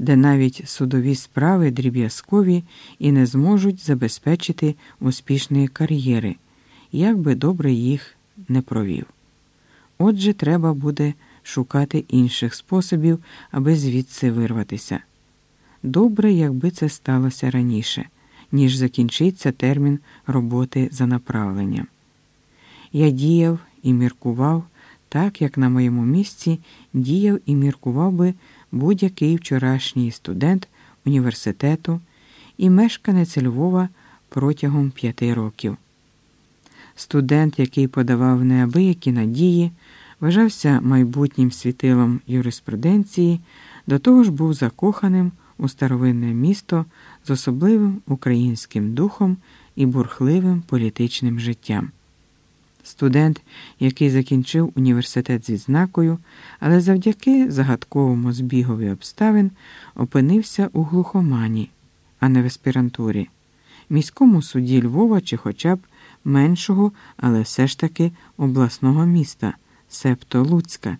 де навіть судові справи дріб'язкові і не зможуть забезпечити успішної кар'єри, як би добре їх не провів. Отже, треба буде шукати інших способів, аби звідси вирватися. Добре, якби це сталося раніше, ніж закінчиться термін роботи за направленням. Я діяв і міркував так, як на моєму місці діяв і міркував би будь-який вчорашній студент університету і мешканець Львова протягом п'яти років. Студент, який подавав неабиякі надії, вважався майбутнім світилом юриспруденції, до того ж був закоханим у старовинне місто з особливим українським духом і бурхливим політичним життям. Студент, який закінчив університет з відзнакою, але завдяки загадковому збігові обставин опинився у глухомані, а не в аспірантурі, міському суді Львова чи хоча б меншого, але все ж таки обласного міста, септо Луцька.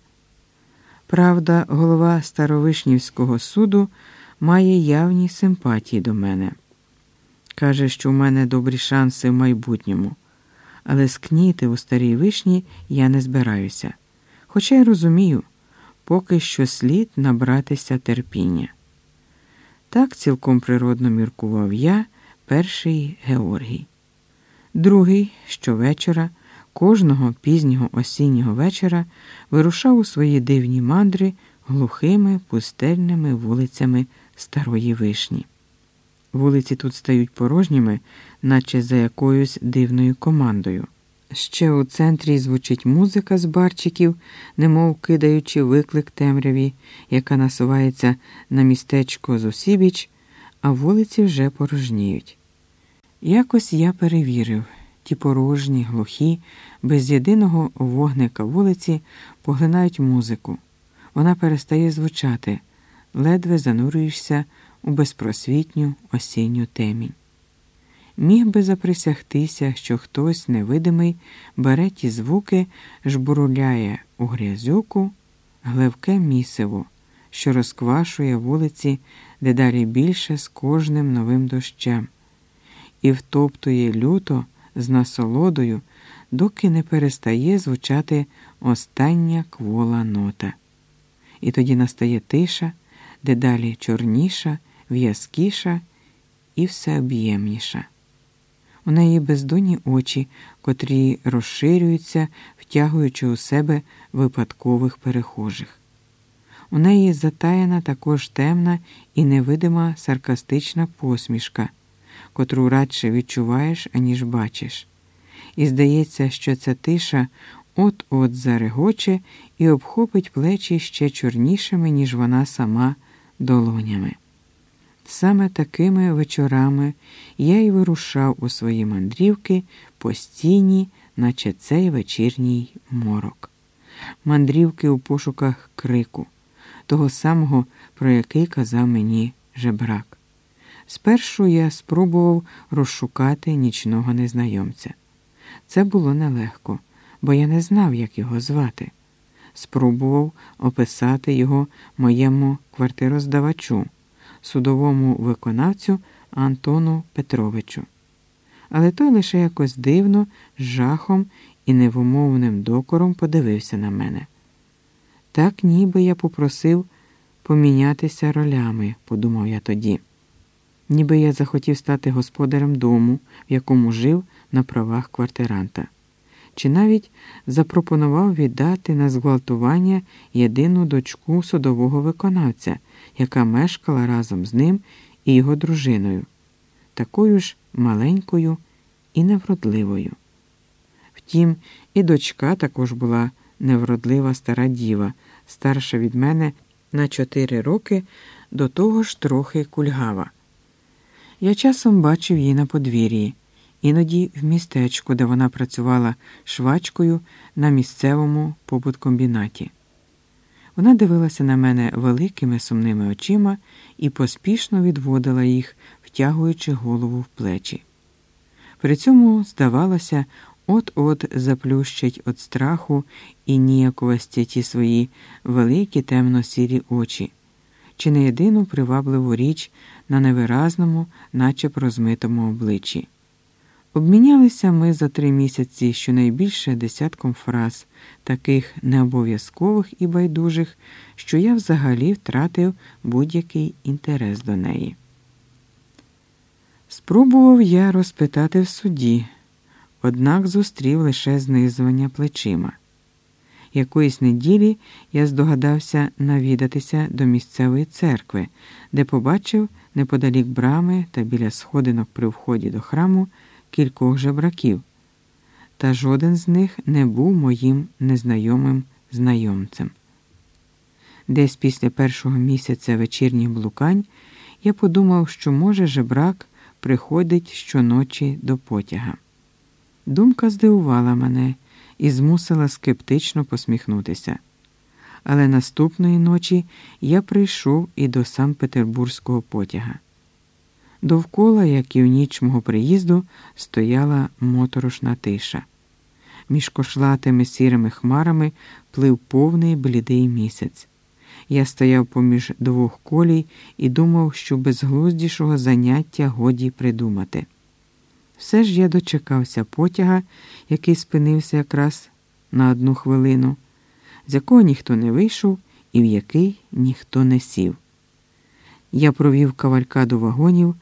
Правда, голова Старовишнівського суду має явні симпатії до мене. Каже, що в мене добрі шанси в майбутньому але скніти у старій вишні я не збираюся. Хоча й розумію, поки що слід набратися терпіння. Так цілком природно міркував я, перший Георгій. Другий щовечора, кожного пізнього осіннього вечора, вирушав у свої дивні мандри глухими пустельними вулицями Старої Вишні. Вулиці тут стають порожніми, наче за якоюсь дивною командою. Ще у центрі звучить музика з барчиків, немов кидаючи виклик темряві, яка насувається на містечко Зосібіч, а вулиці вже порожніють. Якось я перевірив ті порожні, глухі, без єдиного вогника вулиці поглинають музику. Вона перестає звучати, ледве занурюєшся у безпросвітню осінню темінь. Міг би заприсягтися, що хтось невидимий бере ті звуки, жбуруляє у грязюку, гливке місиво, що розквашує вулиці дедалі більше з кожним новим дощем, і втоптує люто з насолодою, доки не перестає звучати остання квола нота. І тоді настає тиша, дедалі чорніша в'язкіша і всеоб'ємніша. У неї бездонні очі, котрі розширюються, втягуючи у себе випадкових перехожих. У неї затаяна також темна і невидима саркастична посмішка, котру радше відчуваєш, аніж бачиш. І здається, що ця тиша от-от зарегоче і обхопить плечі ще чорнішими, ніж вона сама долонями. Саме такими вечорами я й вирушав у свої мандрівки постійні, наче цей вечірній морок, мандрівки у пошуках крику, того самого, про який казав мені жебрак. Спершу я спробував розшукати нічного незнайомця. Це було нелегко, бо я не знав, як його звати. Спробував описати його моєму квартироздавачу судовому виконавцю Антону Петровичу. Але той лише якось дивно, з жахом і невумовним докором подивився на мене. Так ніби я попросив помінятися ролями, подумав я тоді. Ніби я захотів стати господарем дому, в якому жив на правах квартиранта, чи навіть запропонував віддати на зґвалтування єдину дочку судового виконавця яка мешкала разом з ним і його дружиною, такою ж маленькою і невродливою. Втім, і дочка також була невродлива стара діва, старша від мене на чотири роки, до того ж трохи кульгава. Я часом бачив її на подвір'ї, іноді в містечку, де вона працювала швачкою на місцевому побуткомбінаті. Вона дивилася на мене великими сумними очима і поспішно відводила їх, втягуючи голову в плечі. При цьому, здавалося, от-от заплющать від страху і ніяковості ті свої великі темно-сірі очі, чи не єдину привабливу річ на невиразному, наче розмитому обличчі. Обмінялися ми за три місяці щонайбільше десятком фраз, таких необов'язкових і байдужих, що я взагалі втратив будь-який інтерес до неї. Спробував я розпитати в суді, однак зустрів лише знизування плечима. Якоїсь неділі я здогадався навідатися до місцевої церкви, де побачив неподалік брами та біля сходинок при вході до храму кількох жебраків, та жоден з них не був моїм незнайомим знайомцем. Десь після першого місяця вечірніх блукань я подумав, що, може, жебрак приходить щоночі до потяга. Думка здивувала мене і змусила скептично посміхнутися. Але наступної ночі я прийшов і до Санкт-Петербурзького потяга. Довкола, як і в ніч мого приїзду, стояла моторошна тиша. Між кошлатими сірими хмарами плив повний блідий місяць. Я стояв поміж двох колій і думав, що безглуздішого заняття годі придумати. Все ж я дочекався потяга, який спинився якраз на одну хвилину, з якого ніхто не вийшов і в який ніхто не сів. Я провів кавалькаду вагонів.